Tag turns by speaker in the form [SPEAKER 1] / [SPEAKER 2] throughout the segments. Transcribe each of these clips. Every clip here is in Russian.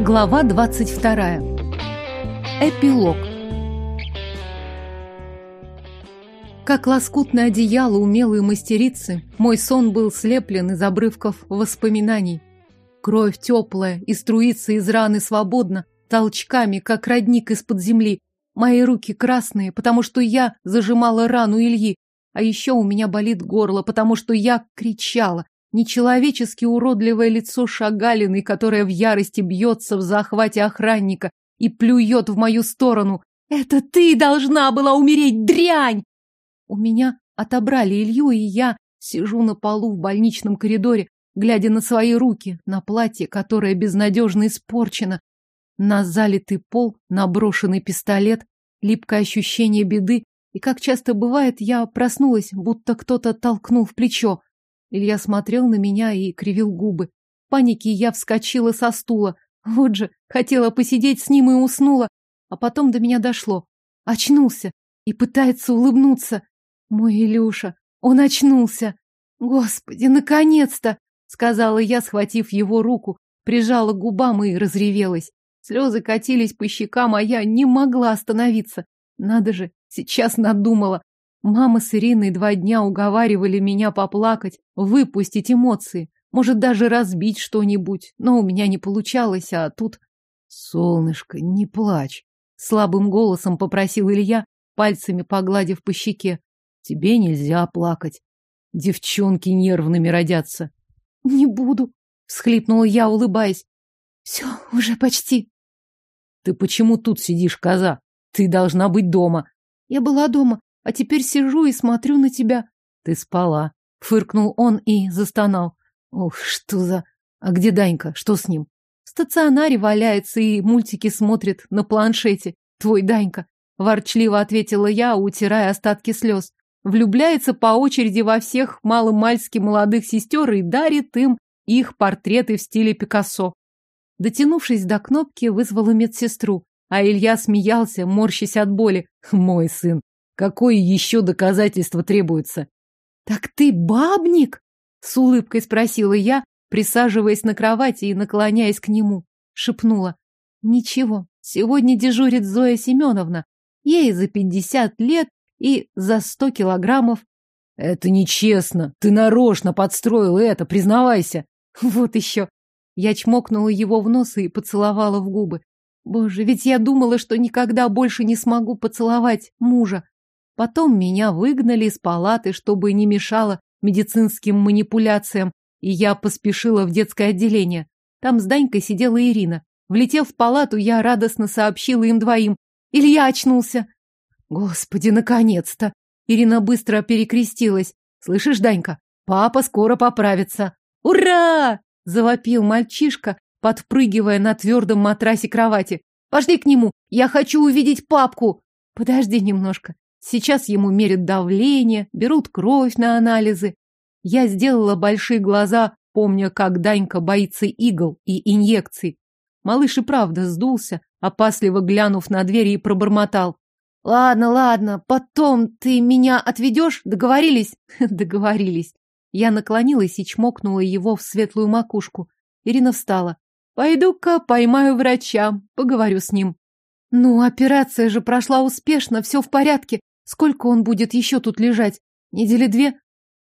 [SPEAKER 1] Глава 22. Эпилог. Как лоскутное одеяло умелые мастерицы, мой сон был слеплен из обрывков воспоминаний. Кровь теплая и струится из раны свободно, толчками, как родник из-под земли. Мои руки красные, потому что я зажимала рану Ильи, а еще у меня болит горло, потому что я кричала, нечеловечески уродливое лицо Шагалиной, которое в ярости бьется в захвате охранника и плюет в мою сторону. «Это ты должна была умереть, дрянь!» У меня отобрали Илью, и я сижу на полу в больничном коридоре, глядя на свои руки, на платье, которое безнадежно испорчено, на залитый пол, на брошенный пистолет, липкое ощущение беды, и, как часто бывает, я проснулась, будто кто-то толкнул в плечо. Илья смотрел на меня и кривил губы. В панике я вскочила со стула. Вот же, хотела посидеть с ним и уснула. А потом до меня дошло. Очнулся и пытается улыбнуться. Мой Илюша, он очнулся. Господи, наконец-то! Сказала я, схватив его руку, прижала к губам и разревелась. Слезы катились по щекам, а я не могла остановиться. Надо же, сейчас надумала. Мама с Ириной два дня уговаривали меня поплакать, выпустить эмоции, может даже разбить что-нибудь, но у меня не получалось, а тут... Солнышко, не плачь, слабым голосом попросил Илья, пальцами погладив по щеке. Тебе нельзя плакать. Девчонки нервными родятся. Не буду, всхлипнула я, улыбаясь. Все, уже почти. Ты почему тут сидишь, коза? Ты должна быть дома. Я была дома, а теперь сижу и смотрю на тебя. Ты спала. Фыркнул он и застонал. Ох, что за... А где Данька? Что с ним? В стационаре валяется и мультики смотрит на планшете. Твой Данька. Ворчливо ответила я, утирая остатки слез. Влюбляется по очереди во всех маломальски молодых сестер и дарит им их портреты в стиле Пикассо. Дотянувшись до кнопки, вызвала медсестру, а Илья смеялся, морщась от боли. Мой сын, Какое еще доказательство требуется? Так ты бабник? С улыбкой спросила я, присаживаясь на кровати и наклоняясь к нему. Шепнула. Ничего, сегодня дежурит Зоя Семеновна. Ей за пятьдесят лет и за сто килограммов. Это нечестно. Ты нарочно подстроила это, признавайся. Вот еще. Я чмокнула его в нос и поцеловала в губы. Боже, ведь я думала, что никогда больше не смогу поцеловать мужа. Потом меня выгнали из палаты, чтобы не мешало медицинским манипуляциям, и я поспешила в детское отделение. Там с Данькой сидела Ирина. Влетев в палату, я радостно сообщила им двоим. Илья очнулся. Господи, наконец-то! Ирина быстро перекрестилась. Слышишь, Данька, папа скоро поправится. Ура! Завопил мальчишка, подпрыгивая на твердом матрасе кровати. Пошли к нему, я хочу увидеть папку. Подожди немножко. Сейчас ему мерят давление, берут кровь на анализы. Я сделала большие глаза, помня, как Данька боится игл и инъекций. Малыш и правда сдулся, опасливо глянув на дверь и пробормотал. Ладно, ладно, потом ты меня отведешь? Договорились? Договорились. Я наклонилась и чмокнула его в светлую макушку. Ирина встала. Пойду-ка поймаю врача, поговорю с ним. Ну, операция же прошла успешно, все в порядке. Сколько он будет еще тут лежать? Недели две?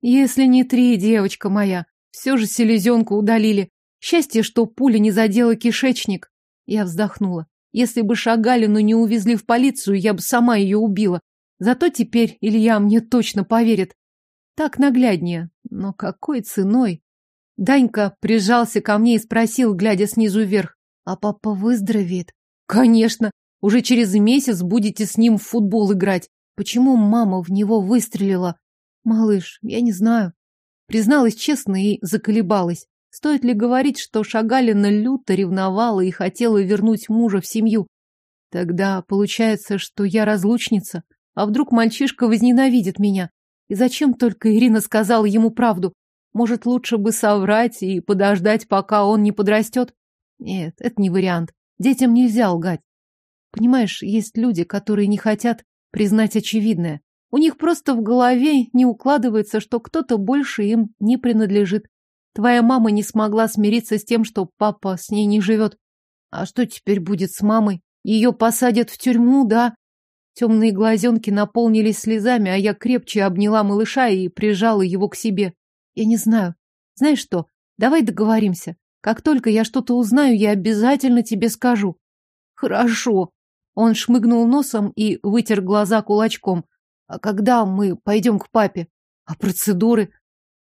[SPEAKER 1] Если не три, девочка моя. Все же селезенку удалили. Счастье, что пуля не задела кишечник. Я вздохнула. Если бы Шагалину не увезли в полицию, я бы сама ее убила. Зато теперь Илья мне точно поверит. Так нагляднее. Но какой ценой? Данька прижался ко мне и спросил, глядя снизу вверх. А папа выздоровеет? Конечно. Уже через месяц будете с ним в футбол играть. Почему мама в него выстрелила? Малыш, я не знаю. Призналась честно и заколебалась. Стоит ли говорить, что Шагалина люто ревновала и хотела вернуть мужа в семью? Тогда получается, что я разлучница. А вдруг мальчишка возненавидит меня? И зачем только Ирина сказала ему правду? Может, лучше бы соврать и подождать, пока он не подрастет? Нет, это не вариант. Детям нельзя лгать. Понимаешь, есть люди, которые не хотят признать очевидное. У них просто в голове не укладывается, что кто-то больше им не принадлежит. Твоя мама не смогла смириться с тем, что папа с ней не живет. А что теперь будет с мамой? Ее посадят в тюрьму, да? Темные глазенки наполнились слезами, а я крепче обняла малыша и прижала его к себе. Я не знаю. Знаешь что, давай договоримся. Как только я что-то узнаю, я обязательно тебе скажу. Хорошо. Он шмыгнул носом и вытер глаза кулачком. А когда мы пойдем к папе? А процедуры?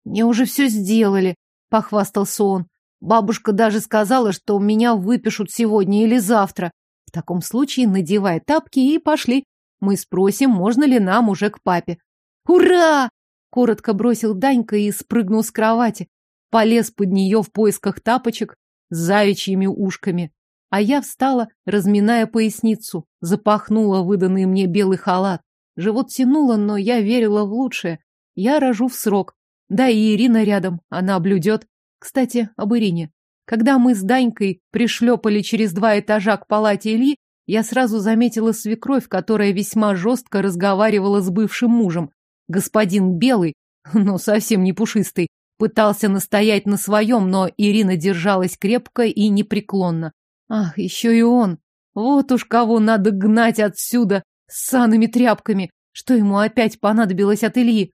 [SPEAKER 1] Мне уже все сделали, похвастался он. Бабушка даже сказала, что меня выпишут сегодня или завтра. В таком случае надевай тапки и пошли. Мы спросим, можно ли нам уже к папе. Ура! Коротко бросил Данька и спрыгнул с кровати. Полез под нее в поисках тапочек с заячьими ушками. А я встала, разминая поясницу, запахнула выданный мне белый халат. Живот тянуло, но я верила в лучшее. Я рожу в срок. Да и Ирина рядом, она блюдет. Кстати, об Ирине. Когда мы с Данькой пришлепали через два этажа к палате Ильи, я сразу заметила свекровь, которая весьма жестко разговаривала с бывшим мужем. Господин Белый, но совсем не пушистый, пытался настоять на своем, но Ирина держалась крепко и непреклонно. Ах, еще и он. Вот уж кого надо гнать отсюда с санными тряпками. Что ему опять понадобилось от Ильи?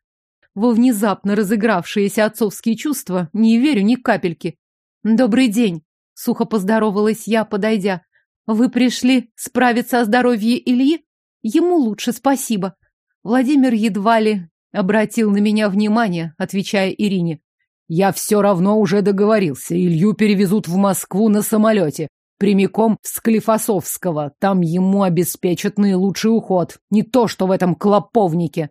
[SPEAKER 1] Во внезапно разыгравшиеся отцовские чувства не верю ни капельки. «Добрый день», — сухо поздоровалась я, подойдя. «Вы пришли справиться о здоровье Ильи? Ему лучше, спасибо». Владимир едва ли обратил на меня внимание, отвечая Ирине. «Я все равно уже договорился. Илью перевезут в Москву на самолете прямиком в Склифосовского. Там ему обеспечат наилучший уход. Не то, что в этом клоповнике.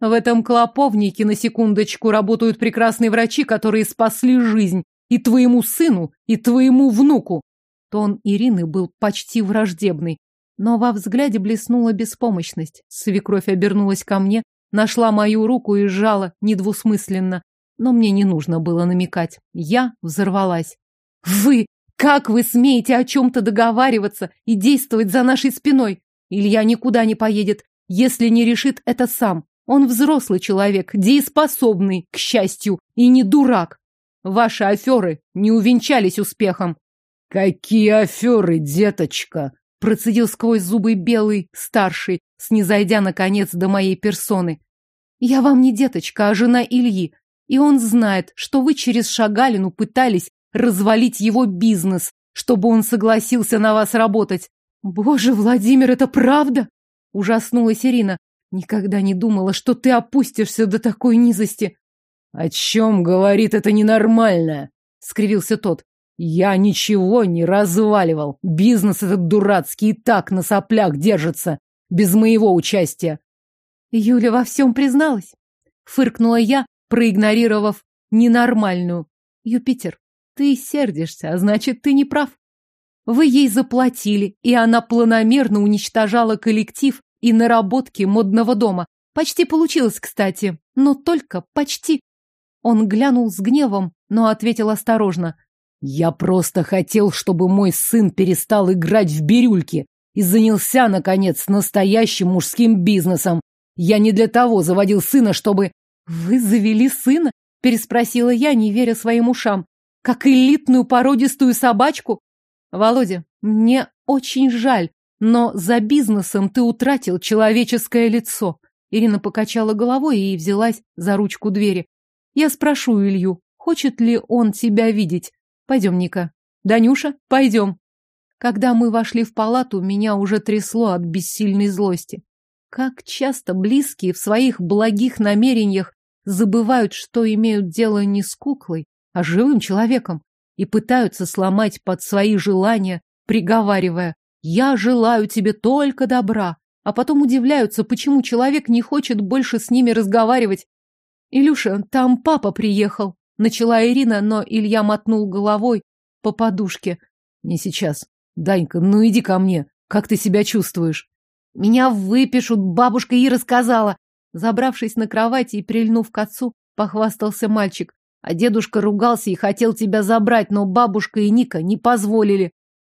[SPEAKER 1] В этом клоповнике, на секундочку, работают прекрасные врачи, которые спасли жизнь и твоему сыну, и твоему внуку. Тон Ирины был почти враждебный, но во взгляде блеснула беспомощность. Свекровь обернулась ко мне, нашла мою руку и сжала недвусмысленно. Но мне не нужно было намекать. Я взорвалась. «Вы как вы смеете о чем-то договариваться и действовать за нашей спиной? Илья никуда не поедет, если не решит это сам. Он взрослый человек, дееспособный, к счастью, и не дурак. Ваши аферы не увенчались успехом. Какие аферы, деточка? Процедил сквозь зубы белый, старший, снизойдя, наконец, до моей персоны. Я вам не деточка, а жена Ильи. И он знает, что вы через Шагалину пытались развалить его бизнес, чтобы он согласился на вас работать. Боже, Владимир, это правда? Ужаснулась Ирина. Никогда не думала, что ты опустишься до такой низости. О чем говорит это ненормальное? Скривился тот. Я ничего не разваливал. Бизнес этот дурацкий и так на соплях держится, без моего участия. Юля во всем призналась. Фыркнула я, проигнорировав ненормальную. Юпитер, ты сердишься, а значит, ты не прав. Вы ей заплатили, и она планомерно уничтожала коллектив и наработки модного дома. Почти получилось, кстати, но только почти. Он глянул с гневом, но ответил осторожно. «Я просто хотел, чтобы мой сын перестал играть в бирюльки и занялся, наконец, настоящим мужским бизнесом. Я не для того заводил сына, чтобы...» «Вы завели сына?» – переспросила я, не веря своим ушам как элитную породистую собачку? Володя, мне очень жаль, но за бизнесом ты утратил человеческое лицо. Ирина покачала головой и взялась за ручку двери. Я спрошу Илью, хочет ли он тебя видеть. Пойдем, Ника. Данюша, пойдем. Когда мы вошли в палату, меня уже трясло от бессильной злости. Как часто близкие в своих благих намерениях забывают, что имеют дело не с куклой, а живым человеком, и пытаются сломать под свои желания, приговаривая «Я желаю тебе только добра», а потом удивляются, почему человек не хочет больше с ними разговаривать. «Илюша, там папа приехал», — начала Ирина, но Илья мотнул головой по подушке. «Не сейчас. Данька, ну иди ко мне. Как ты себя чувствуешь?» «Меня выпишут, бабушка Ира сказала». Забравшись на кровати и прильнув к отцу, похвастался мальчик. А дедушка ругался и хотел тебя забрать, но бабушка и Ника не позволили.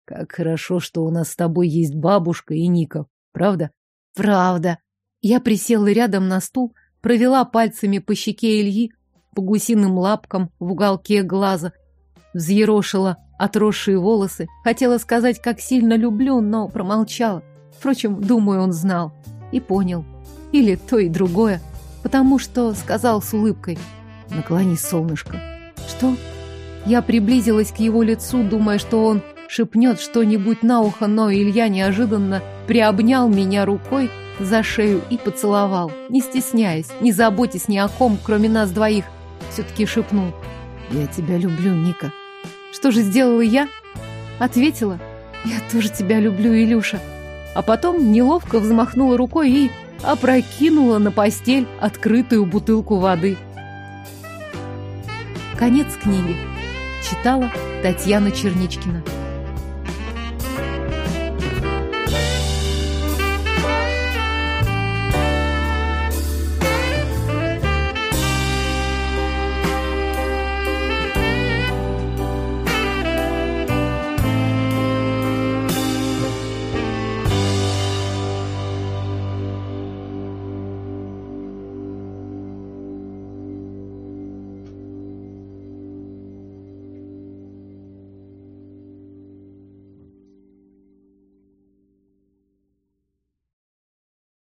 [SPEAKER 1] Как хорошо, что у нас с тобой есть бабушка и Ника. Правда? Правда. Я присела рядом на стул, провела пальцами по щеке Ильи, по гусиным лапкам в уголке глаза. взъерошила отросшие волосы. Хотела сказать, как сильно люблю, но промолчала. Впрочем, думаю, он знал. И понял. Или то и другое. Потому что сказал с улыбкой. Наклонись, солнышко. Что? Я приблизилась к его лицу, думая, что он шепнет что-нибудь на ухо, но Илья неожиданно приобнял меня рукой за шею и поцеловал, не стесняясь, не заботясь ни о ком, кроме нас двоих. Все-таки шепнул. «Я тебя люблю, Ника». Что же сделала я? Ответила. «Я тоже тебя люблю, Илюша». А потом неловко взмахнула рукой и опрокинула на постель открытую бутылку воды. Конец книги. Читала Татьяна Черничкина.